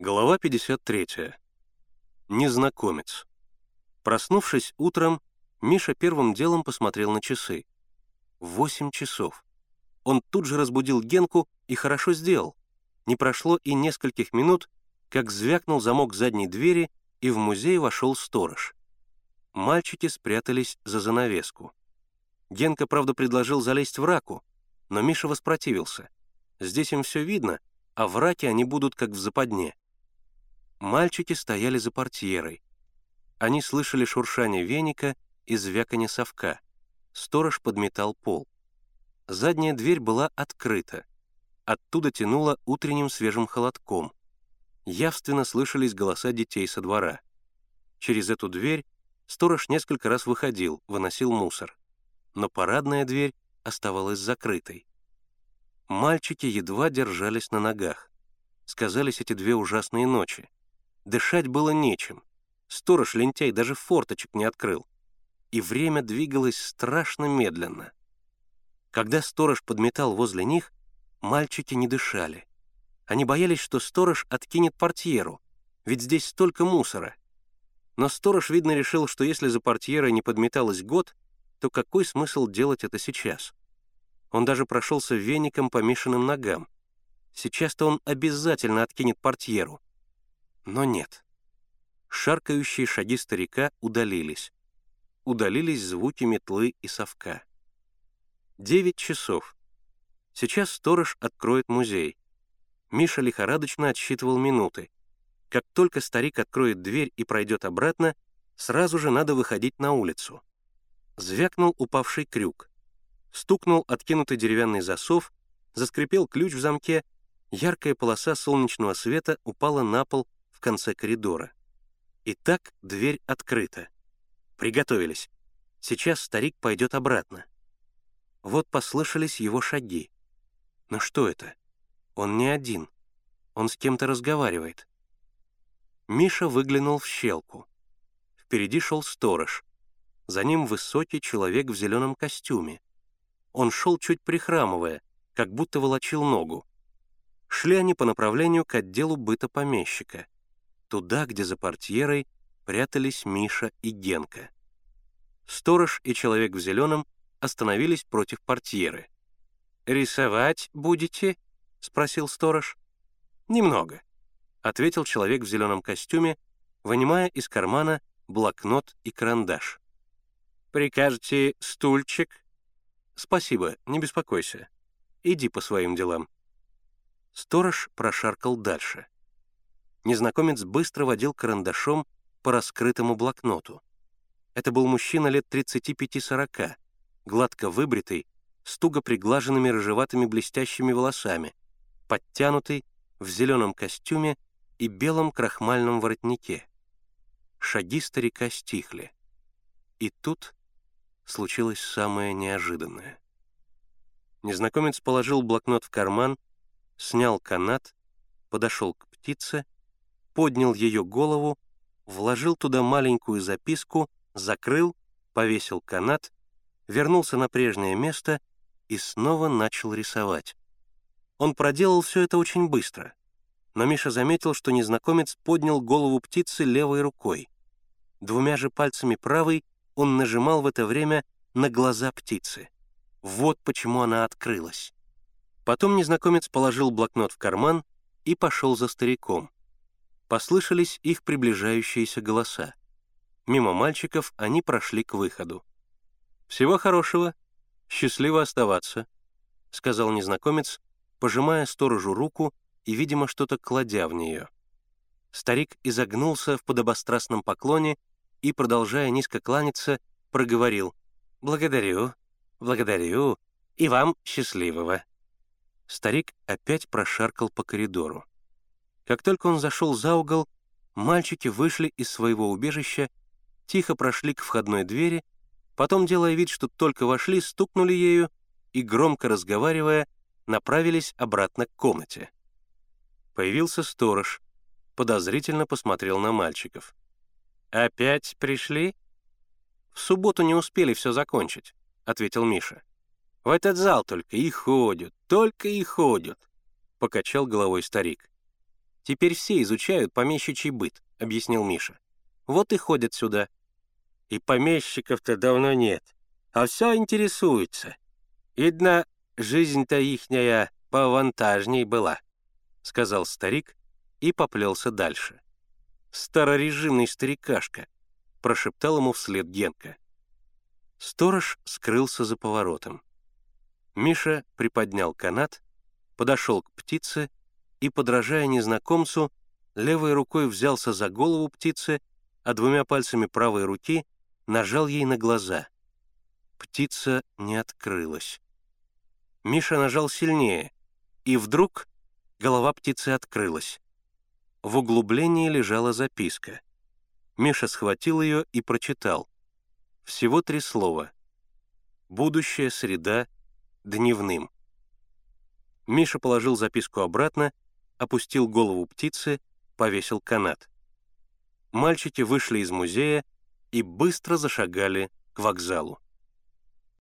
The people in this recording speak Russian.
Глава 53. Незнакомец. Проснувшись утром, Миша первым делом посмотрел на часы. Восемь часов. Он тут же разбудил Генку и хорошо сделал. Не прошло и нескольких минут, как звякнул замок задней двери, и в музей вошел сторож. Мальчики спрятались за занавеску. Генка, правда, предложил залезть в раку, но Миша воспротивился. Здесь им все видно, а в раке они будут как в западне. Мальчики стояли за портьерой. Они слышали шуршание веника и звяканье совка. Сторож подметал пол. Задняя дверь была открыта. Оттуда тянуло утренним свежим холодком. Явственно слышались голоса детей со двора. Через эту дверь сторож несколько раз выходил, выносил мусор. Но парадная дверь оставалась закрытой. Мальчики едва держались на ногах. Сказались эти две ужасные ночи. Дышать было нечем. Сторож-лентяй даже форточек не открыл. И время двигалось страшно медленно. Когда сторож подметал возле них, мальчики не дышали. Они боялись, что сторож откинет портьеру, ведь здесь столько мусора. Но сторож, видно, решил, что если за портьерой не подметалось год, то какой смысл делать это сейчас? Он даже прошелся веником по Мишиным ногам. Сейчас-то он обязательно откинет портьеру. Но нет. Шаркающие шаги старика удалились. Удалились звуки метлы и совка. Девять часов. Сейчас сторож откроет музей. Миша лихорадочно отсчитывал минуты. Как только старик откроет дверь и пройдет обратно, сразу же надо выходить на улицу. Звякнул упавший крюк. Стукнул откинутый деревянный засов, заскрипел ключ в замке, яркая полоса солнечного света упала на пол в конце коридора. Итак, дверь открыта. Приготовились. Сейчас старик пойдет обратно. Вот послышались его шаги. Но что это? Он не один. Он с кем-то разговаривает. Миша выглянул в щелку. Впереди шел сторож. За ним высокий человек в зеленом костюме. Он шел чуть прихрамывая, как будто волочил ногу. Шли они по направлению к отделу быта помещика — туда, где за портьерой прятались Миша и Генка. Сторож и человек в зеленом остановились против портьеры. «Рисовать будете?» — спросил сторож. «Немного», — ответил человек в зеленом костюме, вынимая из кармана блокнот и карандаш. «Прикажете стульчик?» «Спасибо, не беспокойся. Иди по своим делам». Сторож прошаркал дальше — незнакомец быстро водил карандашом по раскрытому блокноту. Это был мужчина лет 35-40, гладко выбритый, с туго приглаженными рыжеватыми блестящими волосами, подтянутый, в зеленом костюме и белом крахмальном воротнике. Шаги старика стихли. И тут случилось самое неожиданное. Незнакомец положил блокнот в карман, снял канат, подошел к птице — поднял ее голову, вложил туда маленькую записку, закрыл, повесил канат, вернулся на прежнее место и снова начал рисовать. Он проделал все это очень быстро, но Миша заметил, что незнакомец поднял голову птицы левой рукой. Двумя же пальцами правой он нажимал в это время на глаза птицы. Вот почему она открылась. Потом незнакомец положил блокнот в карман и пошел за стариком. Послышались их приближающиеся голоса. Мимо мальчиков они прошли к выходу. «Всего хорошего. Счастливо оставаться», — сказал незнакомец, пожимая сторожу руку и, видимо, что-то кладя в нее. Старик изогнулся в подобострастном поклоне и, продолжая низко кланяться, проговорил «Благодарю, благодарю, и вам счастливого». Старик опять прошаркал по коридору. Как только он зашел за угол, мальчики вышли из своего убежища, тихо прошли к входной двери, потом, делая вид, что только вошли, стукнули ею и, громко разговаривая, направились обратно к комнате. Появился сторож, подозрительно посмотрел на мальчиков. «Опять пришли?» «В субботу не успели все закончить», — ответил Миша. «В этот зал только и ходят, только и ходят», — покачал головой старик. Теперь все изучают помещичий быт», — объяснил Миша. «Вот и ходят сюда». «И помещиков-то давно нет, а все интересуются. Видно, жизнь-то ихняя повантажней была», — сказал старик и поплелся дальше. «Старорежимный старикашка», — прошептал ему вслед Генка. Сторож скрылся за поворотом. Миша приподнял канат, подошел к птице и, подражая незнакомцу, левой рукой взялся за голову птицы, а двумя пальцами правой руки нажал ей на глаза. Птица не открылась. Миша нажал сильнее, и вдруг голова птицы открылась. В углублении лежала записка. Миша схватил ее и прочитал. Всего три слова. «Будущая среда дневным». Миша положил записку обратно, опустил голову птицы, повесил канат. Мальчики вышли из музея и быстро зашагали к вокзалу.